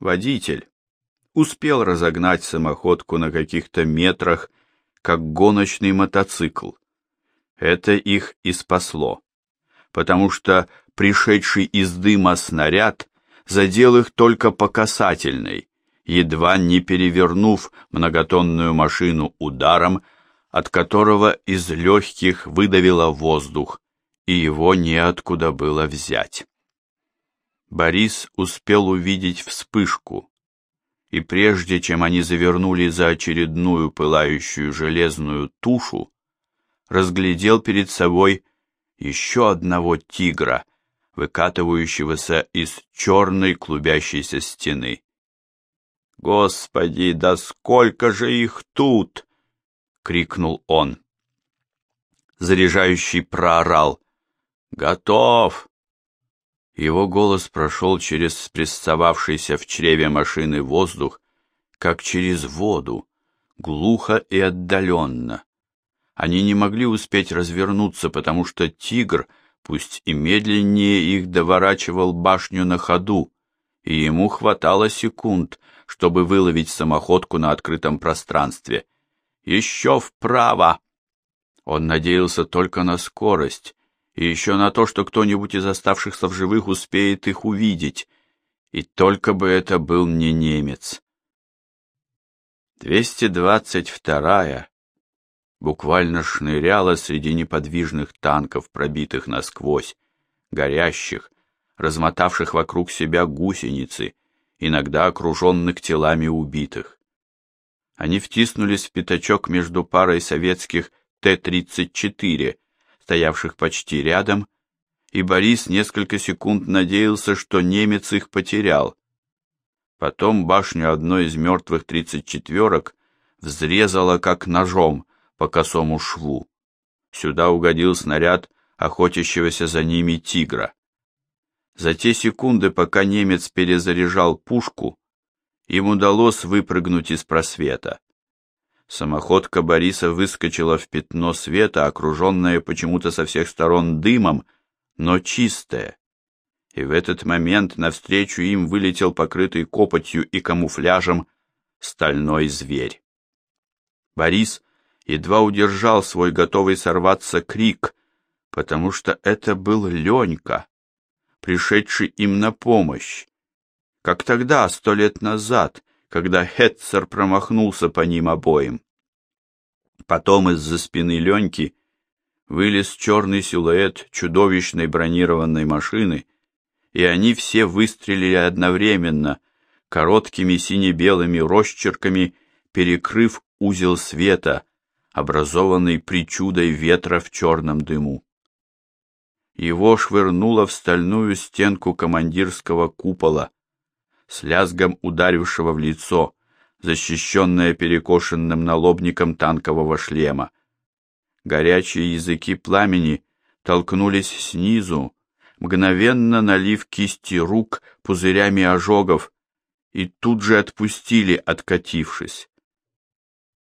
Водитель успел разогнать самоходку на каких-то метрах, как гоночный мотоцикл. Это их и спасло, потому что пришедший из дыма снаряд задел их только по касательной, едва не перевернув многотонную машину ударом, от которого из легких выдавило воздух, и его неоткуда было взять. Борис успел увидеть вспышку, и прежде чем они завернули за очередную пылающую железную тушу, разглядел перед собой еще одного тигра, выкатывающегося из черной клубящейся стены. «Господи, да сколько же их тут!» — крикнул он. Заряжающий проорал. «Готов!» Его голос прошел через спрессовавшийся в чреве машины воздух, как через воду, глухо и отдаленно. Они не могли успеть развернуться, потому что тигр, пусть и медленнее их доворачивал башню на ходу, и ему хватало секунд, чтобы выловить самоходку на открытом пространстве. «Еще вправо!» Он надеялся только на скорость, и еще на то, что кто-нибудь из оставшихся в живых успеет их увидеть, и только бы это был не немец. 222-я буквально шныряла среди неподвижных танков, пробитых насквозь, горящих, размотавших вокруг себя гусеницы, иногда окруженных телами убитых. Они втиснулись в пятачок между парой советских Т-34, стоявших почти рядом, и Борис несколько секунд надеялся, что немец их потерял. Потом башню одной из мертвых тридцать четверок взрезала как ножом по косому шву. Сюда угодил снаряд охотящегося за ними тигра. За те секунды, пока немец перезаряжал пушку, им удалось выпрыгнуть из просвета. Самоходка Бориса выскочила в пятно света, окруженное почему-то со всех сторон дымом, но чистое. И в этот момент навстречу им вылетел покрытый копотью и камуфляжем стальной зверь. Борис едва удержал свой готовый сорваться крик, потому что это был Ленька, пришедший им на помощь, как тогда, сто лет назад, когда Хетцер промахнулся по ним обоим. Потом из-за спины Леньки вылез черный силуэт чудовищной бронированной машины, и они все выстрелили одновременно, короткими сине-белыми росчерками, перекрыв узел света, образованный причудой ветра в черном дыму. Его швырнуло в стальную стенку командирского купола, с лязгом ударившего в лицо, защищенное перекошенным налобником танкового шлема. Горячие языки пламени толкнулись снизу, мгновенно налив кисти рук пузырями ожогов, и тут же отпустили, откатившись.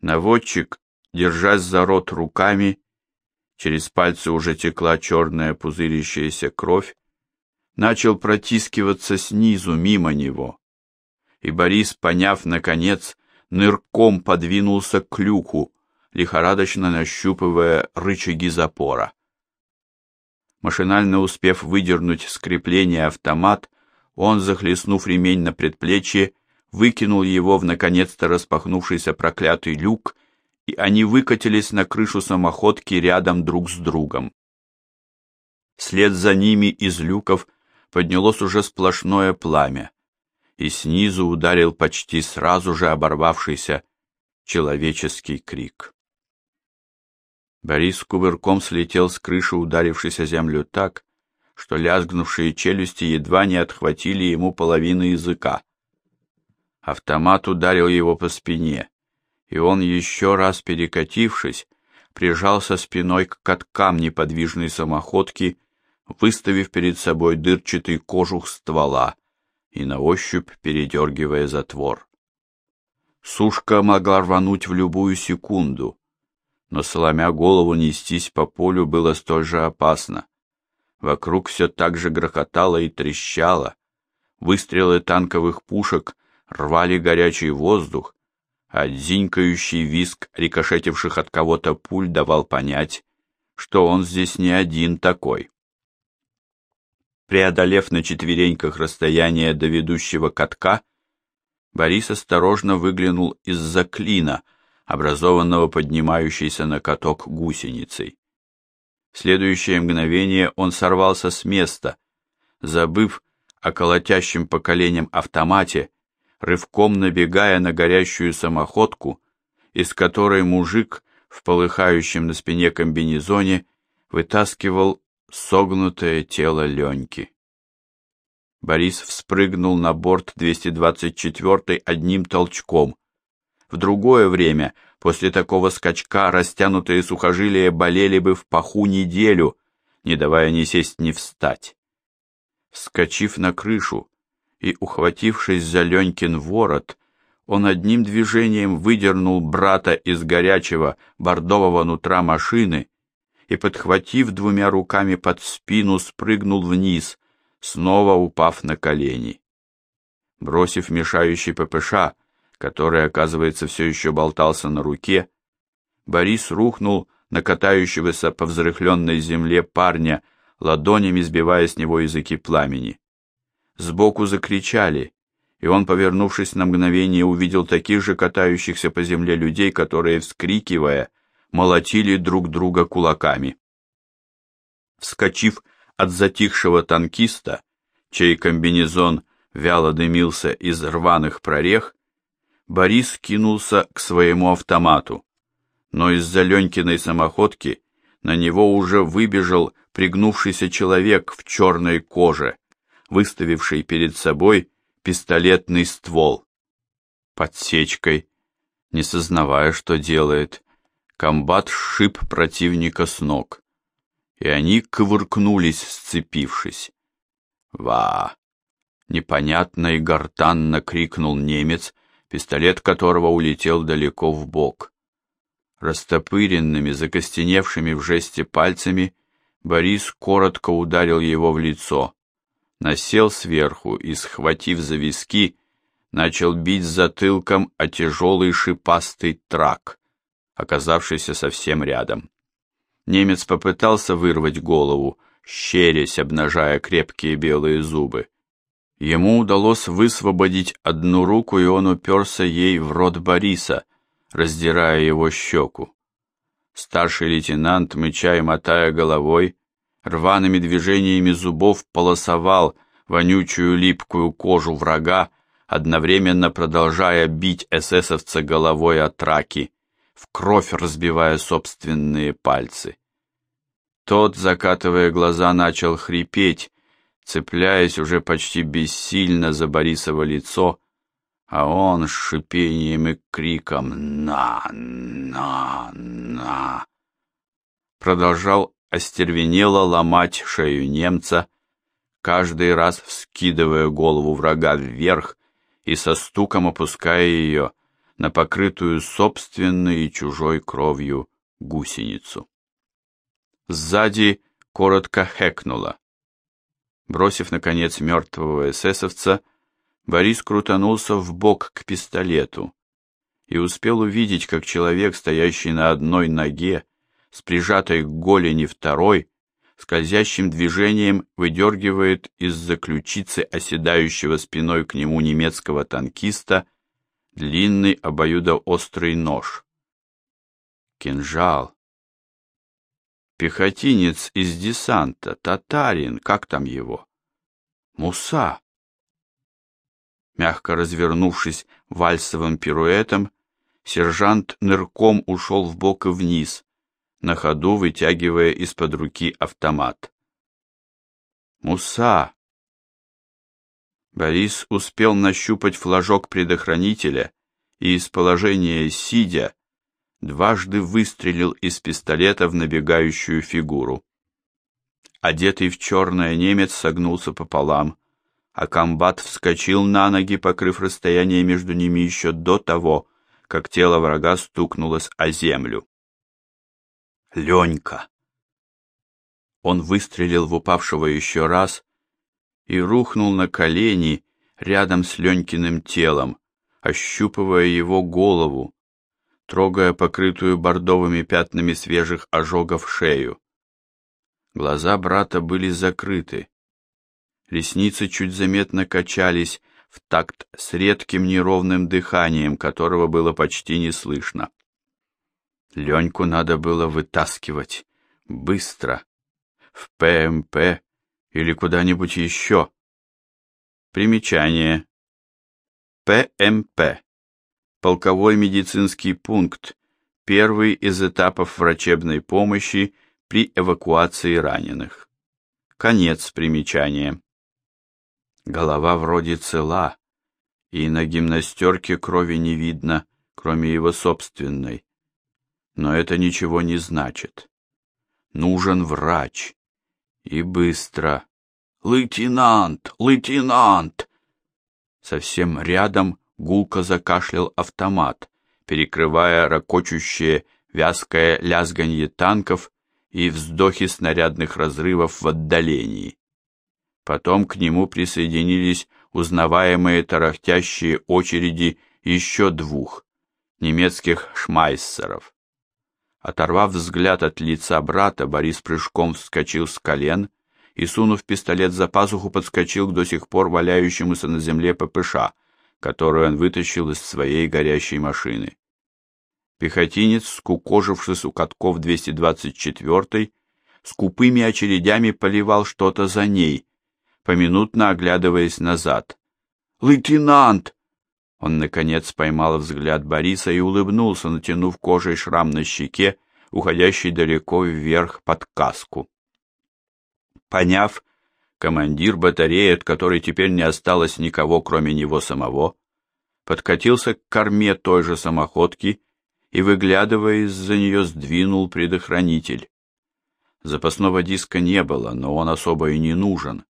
Наводчик, держась за рот руками, через пальцы уже текла черная пузырящаяся кровь, начал протискиваться снизу мимо него. И Борис, поняв наконец, нырком подвинулся к люку, лихорадочно нащупывая рычаги запора. Машинально успев выдернуть с крепления автомат, он, захлестнув ремень на предплечье, выкинул его в наконец-то распахнувшийся проклятый люк, и они выкатились на крышу самоходки рядом друг с другом. Вслед за ними из люков поднялось уже сплошное пламя, и снизу ударил почти сразу же оборвавшийся человеческий крик. Борис кувырком слетел с крыши, ударившись о землю так, что лязгнувшие челюсти едва не отхватили ему половину языка. Автомат ударил его по спине, и он, еще раз перекатившись, прижался спиной к каткам неподвижной самоходки выставив перед собой дырчатый кожух ствола и на ощупь передергивая затвор. Сушка могла рвануть в любую секунду, но, сломя голову, нестись по полю было столь же опасно. Вокруг все так же грохотало и трещало, Выстрелы танковых пушек рвали горячий воздух, а дзинькающий виск рикошетивших от кого-то пуль давал понять, что он здесь не один такой. Преодолев на четвереньках расстояние до ведущего катка, Борис осторожно выглянул из-за клина, образованного поднимающейся на каток гусеницей. В следующее мгновение он сорвался с места, забыв о колотящем по коленям автомате, рывком набегая на горящую самоходку, из которой мужик в полыхающем на спине комбинезоне вытаскивал согнутое тело Леньки. Борис вспрыгнул на борт 224 одним толчком. В другое время, после такого скачка, растянутые сухожилия болели бы в паху неделю, не давая ни сесть, ни встать. Вскочив на крышу и ухватившись за Ленькин ворот, он одним движением выдернул брата из горячего бордового нутра машины и, подхватив двумя руками под спину, спрыгнул вниз, снова упав на колени. Бросив мешающий ППШ, который, оказывается, все еще болтался на руке, Борис рухнул на катающегося по взрыхленной земле парня, ладонями сбивая с него языки пламени. Сбоку закричали, и он, повернувшись на мгновение, увидел таких же катающихся по земле людей, которые, вскрикивая, молотили друг друга кулаками. Вскочив от затихшего танкиста, чей комбинезон вяло дымился из рваных прорех, Борис кинулся к своему автомату, но из-за Ленькиной самоходки на него уже выбежал пригнувшийся человек в черной коже, выставивший перед собой пистолетный ствол. Подсечкой, не сознавая, что делает, комбат сшиб противника с ног и они ковыркнулись, сцепившись. «Ва!» — непонятно и гортанно крикнул немец, пистолет которого улетел далеко в бок. Растопыренными, закостеневшими в жесте пальцами Борис коротко ударил его в лицо, насел сверху и, схватив за виски, начал бить затылком о тяжелый шипастый трак, оказавшийся совсем рядом. Немец попытался вырвать голову, щерясь, обнажая крепкие белые зубы. Ему удалось высвободить одну руку, и он уперся ей в рот Бориса, раздирая его щеку. Старший лейтенант, мыча и мотая головой, рваными движениями зубов полосовал вонючую липкую кожу врага, одновременно продолжая бить эсэсовца головой от раки в кровь разбивая собственные пальцы. Тот, закатывая глаза, начал хрипеть, цепляясь уже почти бессильно за Борисово лицо, а он с шипением и криком «На! На! На!» продолжал остервенело ломать шею немца, каждый раз вскидывая голову врага вверх и со стуком опуская ее, на покрытую собственной и чужой кровью гусеницу. Сзади коротко хэкнуло. Бросив, наконец, мертвого эсэсовца, Борис крутанулся в бок к пистолету и успел увидеть, как человек, стоящий на одной ноге, с прижатой к голени второй, скользящим движением выдергивает из-за ключицы оседающего спиной к нему немецкого танкиста длинный обоюдоострый нож. Кинжал. Пехотинец из десанта, татарин, как там его? Муса. Мягко развернувшись вальсовым пируэтом, сержант нырком ушел в бок и вниз, на ходу вытягивая из-под руки автомат. Муса, Борис успел нащупать флажок предохранителя и из положения сидя дважды выстрелил из пистолета в набегающую фигуру. Одетый в черное немец согнулся пополам, а комбат вскочил на ноги, покрыв расстояние между ними еще до того, как тело врага стукнулось о землю. Ленька! Он выстрелил в упавшего еще раз, и рухнул на колени, рядом с Ленькиным телом, ощупывая его голову, трогая покрытую бордовыми пятнами свежих ожогов шею. Глаза брата были закрыты. Ресницы чуть заметно качались в такт с редким неровным дыханием, которого было почти не слышно. Леньку надо было вытаскивать. Быстро. В ПМП или куда-нибудь еще. Примечание. ПМП. Полковой медицинский пункт. Первый из этапов врачебной помощи при эвакуации раненых. Конец примечания. Голова вроде цела, и на гимнастерке крови не видно, кроме его собственной. Но это ничего не значит. Нужен врач. И быстро. «Лейтенант! Лейтенант!» Совсем рядом гулко закашлял автомат, перекрывая ракочущее вязкое лязганье танков и вздохи снарядных разрывов в отдалении. Потом к нему присоединились узнаваемые тарахтящие очереди еще двух немецких шмайссеров. Оторвав взгляд от лица брата, Борис прыжком вскочил с колен и, сунув пистолет за пазуху, подскочил к до сих пор валяющемуся на земле ППШ, которую он вытащил из своей горящей машины. Пехотинец, скукожившись у катков 224-й, скупыми очередями поливал что-то за ней, поминутно оглядываясь назад. «Лейтенант!» Он, наконец, поймал взгляд Бориса и улыбнулся, натянув кожей шрам на щеке, уходящий далеко вверх под каску. Поняв, командир батареи, от которой теперь не осталось никого, кроме него самого, подкатился к корме той же самоходки и, выглядывая из-за нее, сдвинул предохранитель. Запасного диска не было, но он особо и не нужен.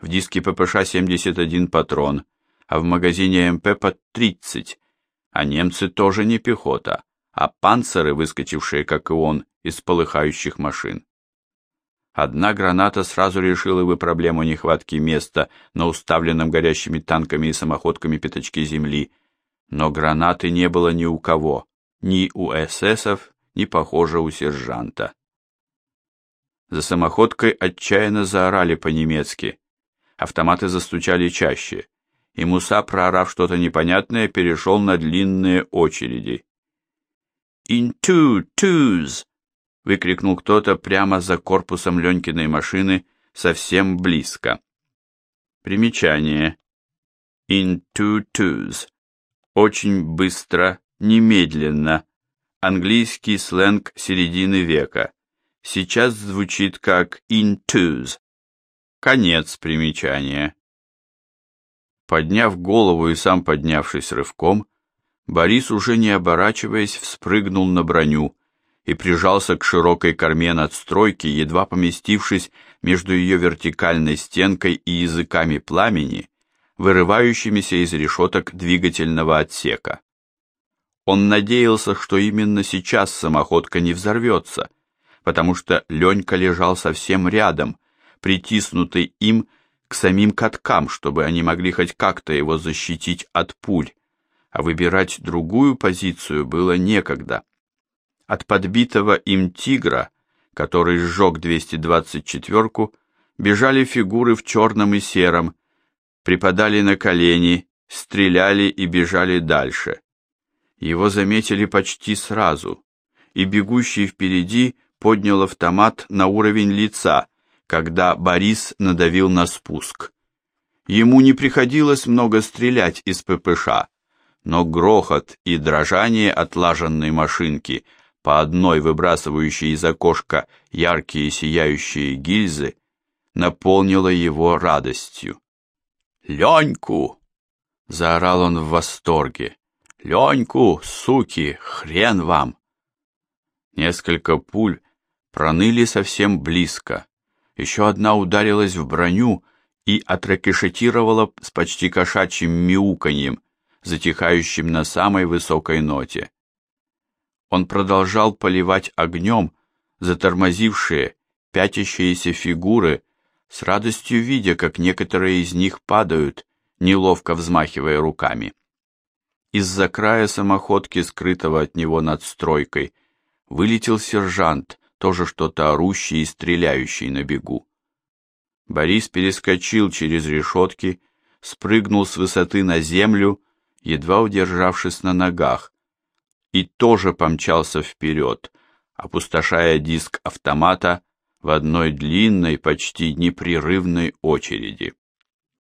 В диске ППШ 71 патрон, а в магазине МП под 30, а немцы тоже не пехота, а панциры, выскочившие, как и он, из полыхающих машин. Одна граната сразу решила бы проблему нехватки места на уставленном горящими танками и самоходками пятачке земли, но гранаты не было ни у кого ни у эсэсов, ни, похоже, у сержанта. За самоходкой отчаянно заорали по-немецки. Автоматы застучали чаще, и Муса, проорав что-то непонятное, перешел на длинные очереди. «In two, twos!» — выкрикнул кто-то прямо за корпусом Ленькиной машины, совсем близко. Примечание. «In two, twos!» Очень быстро, немедленно. Английский сленг середины века. Сейчас звучит как in twos. Конец примечания. Подняв голову и сам поднявшись рывком, Борис, уже не оборачиваясь, вспрыгнул на броню и прижался к широкой корме надстройки, едва поместившись между ее вертикальной стенкой и языками пламени, вырывающимися из решеток двигательного отсека. Он надеялся, что именно сейчас самоходка не взорвется, потому что Ленька лежал совсем рядом, притиснутый им к самим каткам, чтобы они могли хоть как-то его защитить от пуль, а выбирать другую позицию было некогда. От подбитого им тигра, который сжег 224-ку, бежали фигуры в черном и сером, припадали на колени, стреляли и бежали дальше. Его заметили почти сразу, и бегущий впереди поднял автомат на уровень лица, когда Борис надавил на спуск. Ему не приходилось много стрелять из ППШ, но грохот и дрожание отлаженной машинки, по одной выбрасывающей из окошка яркие сияющие гильзы, наполнило его радостью. «Леньку!» — заорал он в восторге. Леньку, суки, хрен вам. Несколько пуль проныли совсем близко. Еще одна ударилась в броню и отракешетировала с почти кошачьим мяуканьем, затихающим на самой высокой ноте. Он продолжал поливать огнем затормозившие, пятящиеся фигуры, с радостью видя, как некоторые из них падают, неловко взмахивая руками. Из-за края самоходки, скрытого от него над стройкой, вылетел сержант, тоже что-то орущий и стреляющий на бегу. Борис перескочил через решетки, спрыгнул с высоты на землю, едва удержавшись на ногах, и тоже помчался вперед, опустошая диск автомата в одной длинной, почти непрерывной очереди.